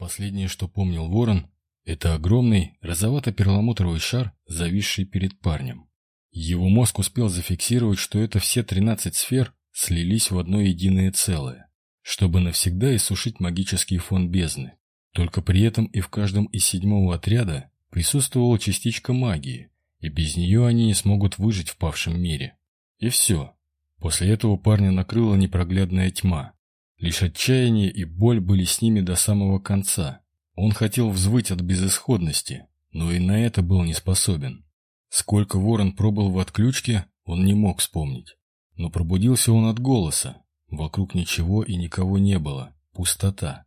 Последнее, что помнил Ворон, это огромный розовато-перламутровый шар, зависший перед парнем. Его мозг успел зафиксировать, что это все 13 сфер слились в одно единое целое, чтобы навсегда иссушить магический фон бездны. Только при этом и в каждом из седьмого отряда присутствовала частичка магии, и без нее они не смогут выжить в павшем мире. И все. После этого парня накрыла непроглядная тьма. Лишь отчаяние и боль были с ними до самого конца. Он хотел взвыть от безысходности, но и на это был не способен. Сколько ворон пробыл в отключке, он не мог вспомнить. Но пробудился он от голоса. Вокруг ничего и никого не было. Пустота.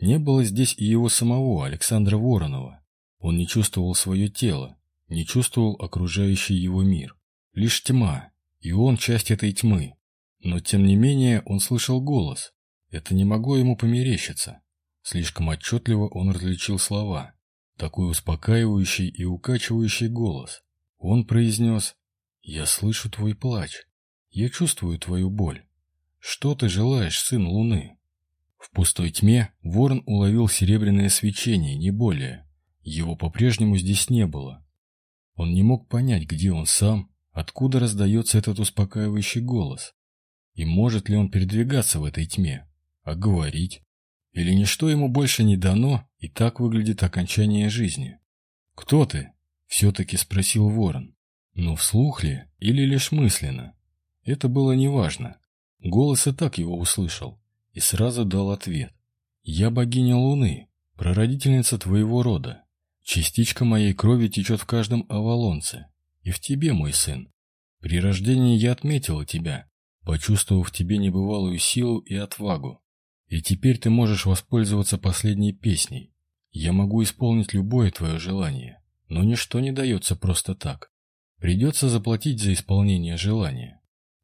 Не было здесь и его самого, Александра Воронова. Он не чувствовал свое тело, не чувствовал окружающий его мир. Лишь тьма, и он часть этой тьмы. Но тем не менее он слышал голос. Это не могло ему померещиться. Слишком отчетливо он различил слова. Такой успокаивающий и укачивающий голос. Он произнес «Я слышу твой плач. Я чувствую твою боль. Что ты желаешь, сын Луны?» В пустой тьме ворон уловил серебряное свечение, не более. Его по-прежнему здесь не было. Он не мог понять, где он сам, откуда раздается этот успокаивающий голос. И может ли он передвигаться в этой тьме, а говорить? Или ничто ему больше не дано, и так выглядит окончание жизни? «Кто ты?» — все-таки спросил ворон. Но вслух ли или лишь мысленно? Это было неважно. Голос и так его услышал и сразу дал ответ. «Я богиня Луны, прародительница твоего рода. Частичка моей крови течет в каждом авалонце, и в тебе, мой сын. При рождении я отметила тебя, почувствовав в тебе небывалую силу и отвагу. И теперь ты можешь воспользоваться последней песней. Я могу исполнить любое твое желание, но ничто не дается просто так. Придется заплатить за исполнение желания.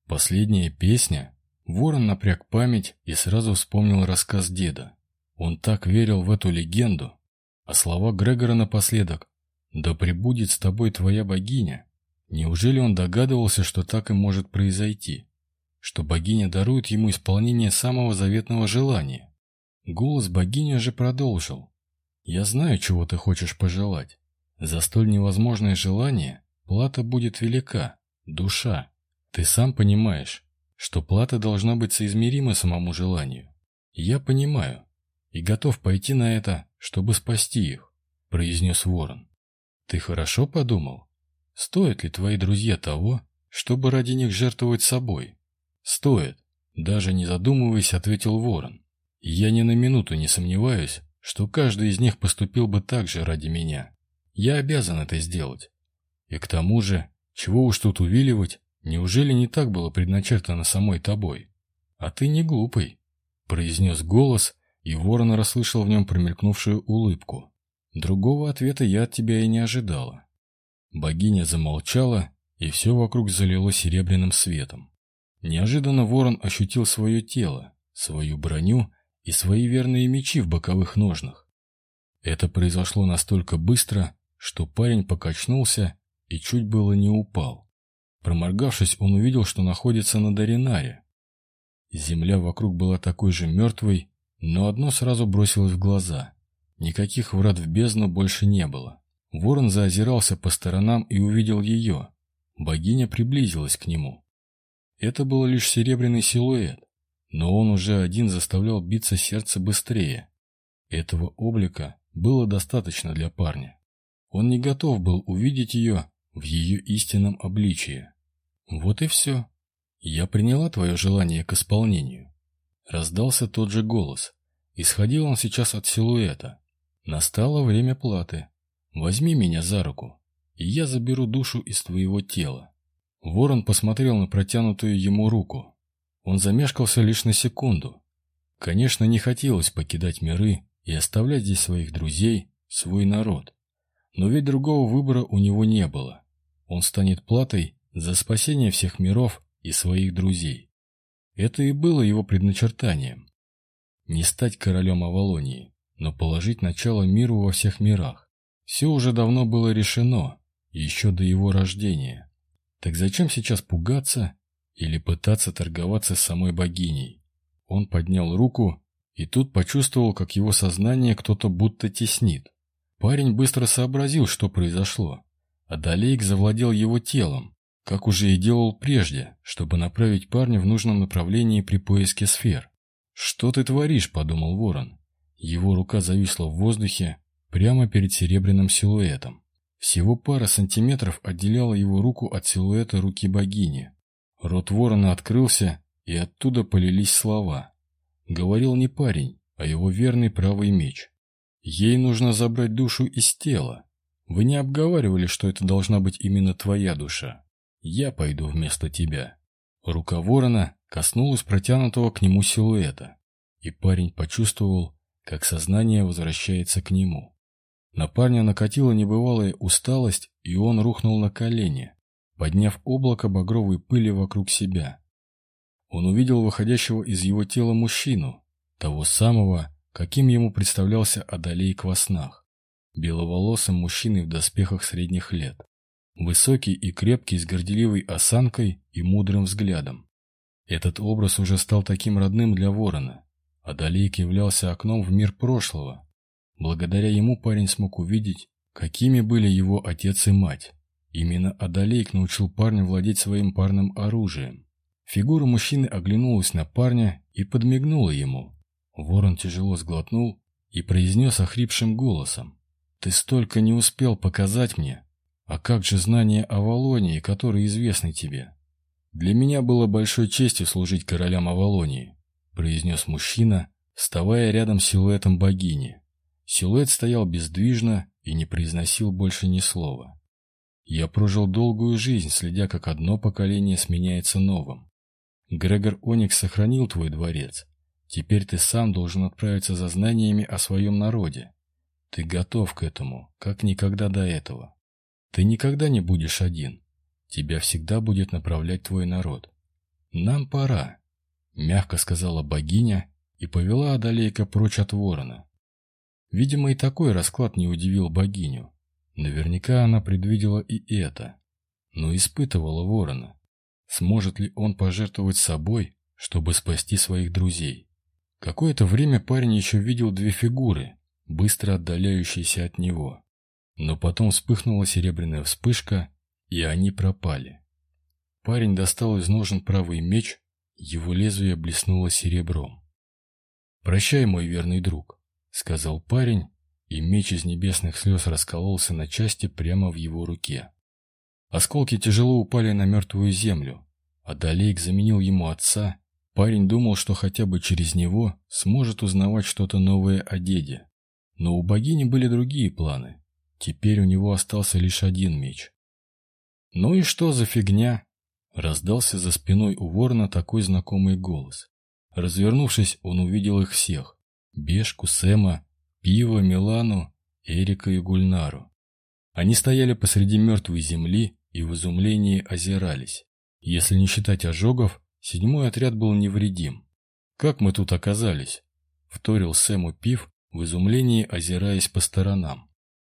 Последняя песня. Ворон напряг память и сразу вспомнил рассказ деда. Он так верил в эту легенду. А слова Грегора напоследок «Да пребудет с тобой твоя богиня». Неужели он догадывался, что так и может произойти? Что богиня дарует ему исполнение самого заветного желания? Голос богини же продолжил. «Я знаю, чего ты хочешь пожелать. За столь невозможное желание плата будет велика, душа. Ты сам понимаешь, что плата должна быть соизмерима самому желанию. Я понимаю и готов пойти на это, чтобы спасти их, произнес ворон. Ты хорошо подумал? Стоят ли твои друзья того, чтобы ради них жертвовать собой? Стоит, даже не задумываясь, ответил ворон. Я ни на минуту не сомневаюсь, что каждый из них поступил бы так же ради меня. Я обязан это сделать. И к тому же, чего уж тут увиливать, неужели не так было предначертано самой тобой? А ты не глупый, произнес голос, и ворон расслышал в нем промелькнувшую улыбку. Другого ответа я от тебя и не ожидала. Богиня замолчала, и все вокруг залило серебряным светом. Неожиданно ворон ощутил свое тело, свою броню и свои верные мечи в боковых ножнах. Это произошло настолько быстро, что парень покачнулся и чуть было не упал. Проморгавшись, он увидел, что находится на Даринаре. Земля вокруг была такой же мертвой, но одно сразу бросилось в глаза. Никаких врат в бездну больше не было. Ворон заозирался по сторонам и увидел ее. Богиня приблизилась к нему. Это был лишь серебряный силуэт, но он уже один заставлял биться сердце быстрее. Этого облика было достаточно для парня. Он не готов был увидеть ее в ее истинном обличии. Вот и все. Я приняла твое желание к исполнению. Раздался тот же голос. Исходил он сейчас от силуэта. Настало время платы. Возьми меня за руку, и я заберу душу из твоего тела. Ворон посмотрел на протянутую ему руку. Он замешкался лишь на секунду. Конечно, не хотелось покидать миры и оставлять здесь своих друзей, свой народ. Но ведь другого выбора у него не было. Он станет платой за спасение всех миров и своих друзей. Это и было его предначертанием. Не стать королем Авалонии, но положить начало миру во всех мирах. Все уже давно было решено, еще до его рождения. Так зачем сейчас пугаться или пытаться торговаться с самой богиней? Он поднял руку, И тут почувствовал, как его сознание кто-то будто теснит. Парень быстро сообразил, что произошло. Адалейк завладел его телом, как уже и делал прежде, чтобы направить парня в нужном направлении при поиске сфер. «Что ты творишь?» – подумал ворон. Его рука зависла в воздухе прямо перед серебряным силуэтом. Всего пара сантиметров отделяла его руку от силуэта руки богини. Рот ворона открылся, и оттуда полились слова. Говорил не парень, а его верный правый меч. Ей нужно забрать душу из тела. Вы не обговаривали, что это должна быть именно твоя душа. Я пойду вместо тебя. Рука ворона коснулась протянутого к нему силуэта, и парень почувствовал, как сознание возвращается к нему. На парня накатила небывалая усталость, и он рухнул на колени, подняв облако багровой пыли вокруг себя. Он увидел выходящего из его тела мужчину, того самого, каким ему представлялся Адалейк во снах. Беловолосым мужчиной в доспехах средних лет. Высокий и крепкий с горделивой осанкой и мудрым взглядом. Этот образ уже стал таким родным для ворона. Адалейк являлся окном в мир прошлого. Благодаря ему парень смог увидеть, какими были его отец и мать. Именно Адалейк научил парня владеть своим парным оружием. Фигура мужчины оглянулась на парня и подмигнула ему. Ворон тяжело сглотнул и произнес охрипшим голосом. «Ты столько не успел показать мне. А как же знание о Авалонии, которые известны тебе?» «Для меня было большой честью служить королям Авалонии», произнес мужчина, вставая рядом с силуэтом богини. Силуэт стоял бездвижно и не произносил больше ни слова. «Я прожил долгую жизнь, следя, как одно поколение сменяется новым. Грегор Оникс сохранил твой дворец, Теперь ты сам должен отправиться за знаниями о своем народе. Ты готов к этому, как никогда до этого. Ты никогда не будешь один. Тебя всегда будет направлять твой народ. Нам пора, — мягко сказала богиня и повела Адалейка прочь от ворона. Видимо, и такой расклад не удивил богиню. Наверняка она предвидела и это, но испытывала ворона. Сможет ли он пожертвовать собой, чтобы спасти своих друзей? Какое-то время парень еще видел две фигуры, быстро отдаляющиеся от него. Но потом вспыхнула серебряная вспышка, и они пропали. Парень достал из ножен правый меч, его лезвие блеснуло серебром. «Прощай, мой верный друг», — сказал парень, и меч из небесных слез раскололся на части прямо в его руке. Осколки тяжело упали на мертвую землю, а Далейк заменил ему отца Парень думал, что хотя бы через него сможет узнавать что-то новое о деде. Но у богини были другие планы. Теперь у него остался лишь один меч. «Ну и что за фигня?» Раздался за спиной у ворона такой знакомый голос. Развернувшись, он увидел их всех. Бешку, Сэма, Пиво, Милану, Эрика и Гульнару. Они стояли посреди мертвой земли и в изумлении озирались. Если не считать ожогов, Седьмой отряд был невредим. «Как мы тут оказались?» — вторил Сэму Пив, в изумлении озираясь по сторонам.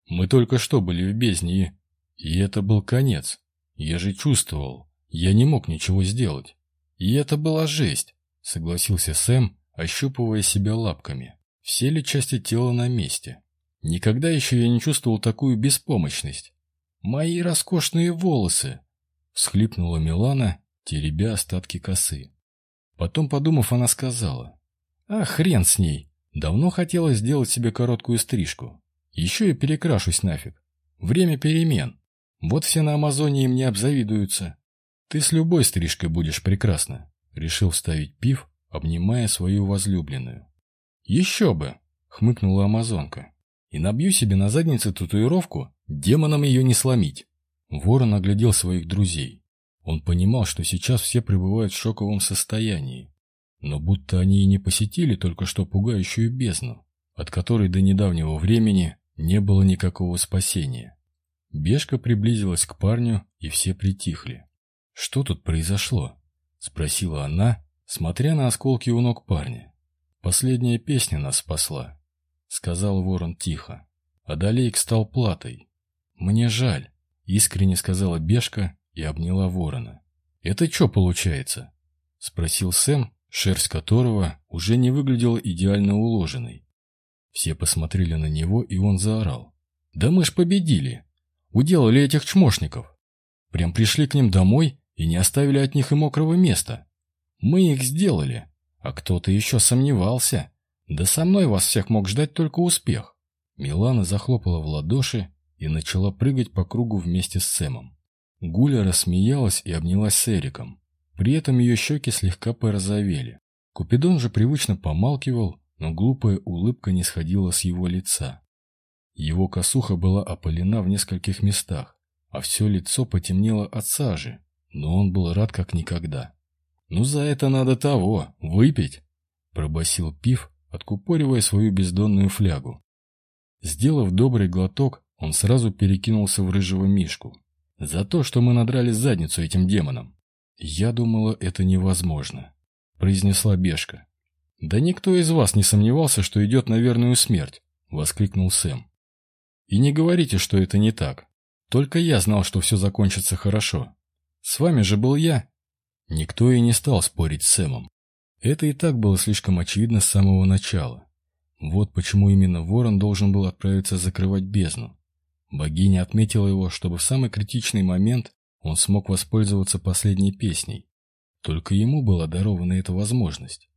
«Мы только что были в бездне, и... и это был конец. Я же чувствовал, я не мог ничего сделать. И это была жесть», — согласился Сэм, ощупывая себя лапками. Все ли части тела на месте? Никогда еще я не чувствовал такую беспомощность. «Мои роскошные волосы!» — всхлипнула Милана теребя остатки косы. Потом, подумав, она сказала, «А хрен с ней! Давно хотела сделать себе короткую стрижку. Еще и перекрашусь нафиг. Время перемен. Вот все на Амазоне им не обзавидуются. Ты с любой стрижкой будешь прекрасна», — решил вставить пив, обнимая свою возлюбленную. «Еще бы!» — хмыкнула Амазонка. «И набью себе на заднице татуировку, демонам ее не сломить». Ворон оглядел своих друзей. Он понимал, что сейчас все пребывают в шоковом состоянии, но будто они и не посетили только что пугающую бездну, от которой до недавнего времени не было никакого спасения. Бешка приблизилась к парню, и все притихли. «Что тут произошло?» — спросила она, смотря на осколки у ног парня. «Последняя песня нас спасла», — сказал ворон тихо. Адалейк стал платой. «Мне жаль», — искренне сказала Бешка и обняла ворона. «Это что получается?» — спросил Сэм, шерсть которого уже не выглядела идеально уложенной. Все посмотрели на него, и он заорал. «Да мы ж победили! Уделали этих чмошников! Прям пришли к ним домой и не оставили от них и мокрого места. Мы их сделали, а кто-то еще сомневался. Да со мной вас всех мог ждать только успех!» Милана захлопала в ладоши и начала прыгать по кругу вместе с Сэмом. Гуля рассмеялась и обнялась с Эриком. При этом ее щеки слегка порозовели. Купидон же привычно помалкивал, но глупая улыбка не сходила с его лица. Его косуха была опалена в нескольких местах, а все лицо потемнело от сажи, но он был рад как никогда. «Ну за это надо того, выпить!» – пробасил Пив, откупоривая свою бездонную флягу. Сделав добрый глоток, он сразу перекинулся в рыжего мишку. «За то, что мы надрали задницу этим демонам!» «Я думала, это невозможно», – произнесла Бешка. «Да никто из вас не сомневался, что идет на верную смерть», — воскликнул Сэм. «И не говорите, что это не так. Только я знал, что все закончится хорошо. С вами же был я». Никто и не стал спорить с Сэмом. Это и так было слишком очевидно с самого начала. Вот почему именно Ворон должен был отправиться закрывать бездну. Богиня отметила его, чтобы в самый критичный момент он смог воспользоваться последней песней. Только ему была дарована эта возможность.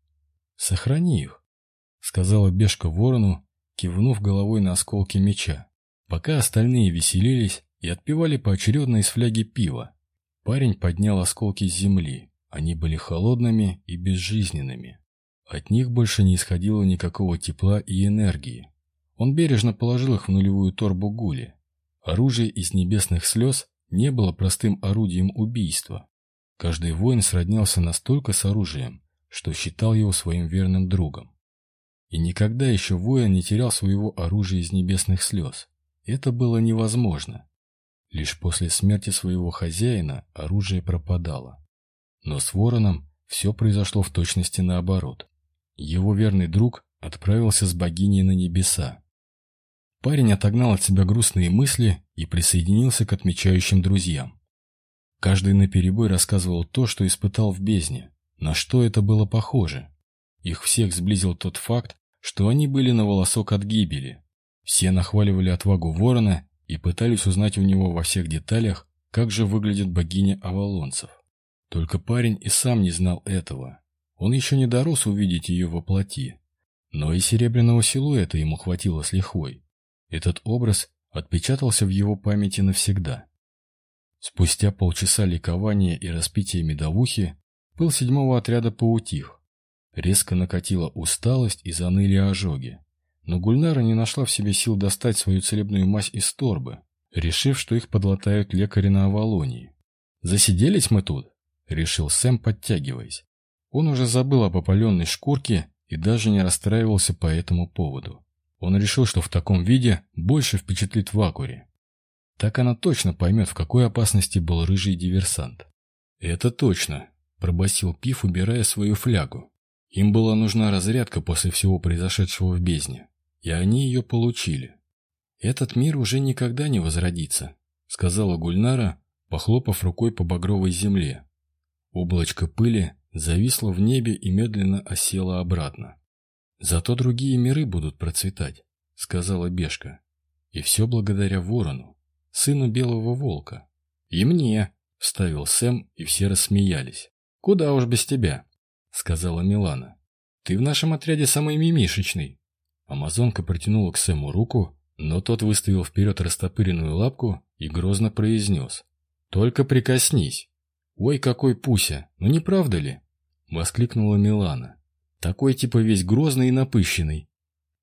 «Сохрани их», — сказала Бешка ворону, кивнув головой на осколки меча, пока остальные веселились и отпивали поочередно из фляги пива. Парень поднял осколки земли. Они были холодными и безжизненными. От них больше не исходило никакого тепла и энергии. Он бережно положил их в нулевую торбу гули. Оружие из небесных слез не было простым орудием убийства. Каждый воин сроднялся настолько с оружием, что считал его своим верным другом. И никогда еще воин не терял своего оружия из небесных слез. Это было невозможно. Лишь после смерти своего хозяина оружие пропадало. Но с вороном все произошло в точности наоборот. Его верный друг отправился с богиней на небеса. Парень отогнал от себя грустные мысли и присоединился к отмечающим друзьям. Каждый наперебой рассказывал то, что испытал в бездне, на что это было похоже? Их всех сблизил тот факт, что они были на волосок от гибели. Все нахваливали отвагу ворона и пытались узнать у него во всех деталях, как же выглядит богиня авалонцев. Только парень и сам не знал этого. Он еще не дорос увидеть ее во плоти. Но и серебряного силуэта ему хватило с лихвой. Этот образ отпечатался в его памяти навсегда. Спустя полчаса ликования и распития медовухи Пыл седьмого отряда поутих. Резко накатила усталость и заныли ожоги. Но Гульнара не нашла в себе сил достать свою целебную мазь из торбы, решив, что их подлатают лекари на Авалонии. «Засиделись мы тут?» — решил Сэм, подтягиваясь. Он уже забыл об опаленной шкурке и даже не расстраивался по этому поводу. Он решил, что в таком виде больше впечатлит Вакури. Так она точно поймет, в какой опасности был рыжий диверсант. «Это точно», пробасил Пиф, убирая свою флягу. Им была нужна разрядка после всего произошедшего в бездне, и они ее получили. «Этот мир уже никогда не возродится», — сказала Гульнара, похлопав рукой по багровой земле. Облачко пыли зависло в небе и медленно осело обратно. «Зато другие миры будут процветать», — сказала Бешка. «И все благодаря Ворону, сыну Белого Волка». «И мне», — вставил Сэм, и все рассмеялись. «Куда уж без тебя», — сказала Милана. «Ты в нашем отряде самый мимишечный». Амазонка протянула к Сэму руку, но тот выставил вперед растопыренную лапку и грозно произнес. «Только прикоснись». «Ой, какой Пуся! Ну не правда ли?» — воскликнула Милана. «Такой типа весь грозный и напыщенный».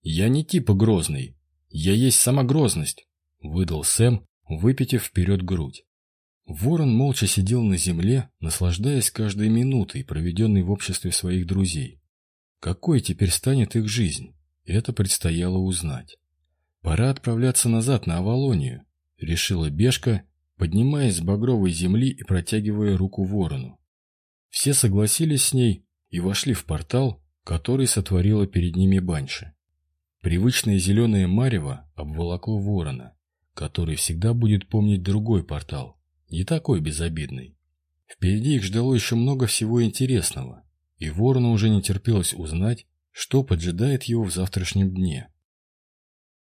«Я не типа грозный. Я есть сама грозность», — выдал Сэм, выпитив вперед грудь. Ворон молча сидел на земле, наслаждаясь каждой минутой, проведенной в обществе своих друзей. Какой теперь станет их жизнь? Это предстояло узнать. Пора отправляться назад на Авалонию, решила Бешка, поднимаясь с багровой земли и протягивая руку ворону. Все согласились с ней и вошли в портал, который сотворила перед ними Банши. Привычное зеленое марево обволокло ворона, который всегда будет помнить другой портал, не такой безобидный. Впереди их ждало еще много всего интересного. и ворону уже не терпелось узнать, что поджидает его в завтрашнем дне.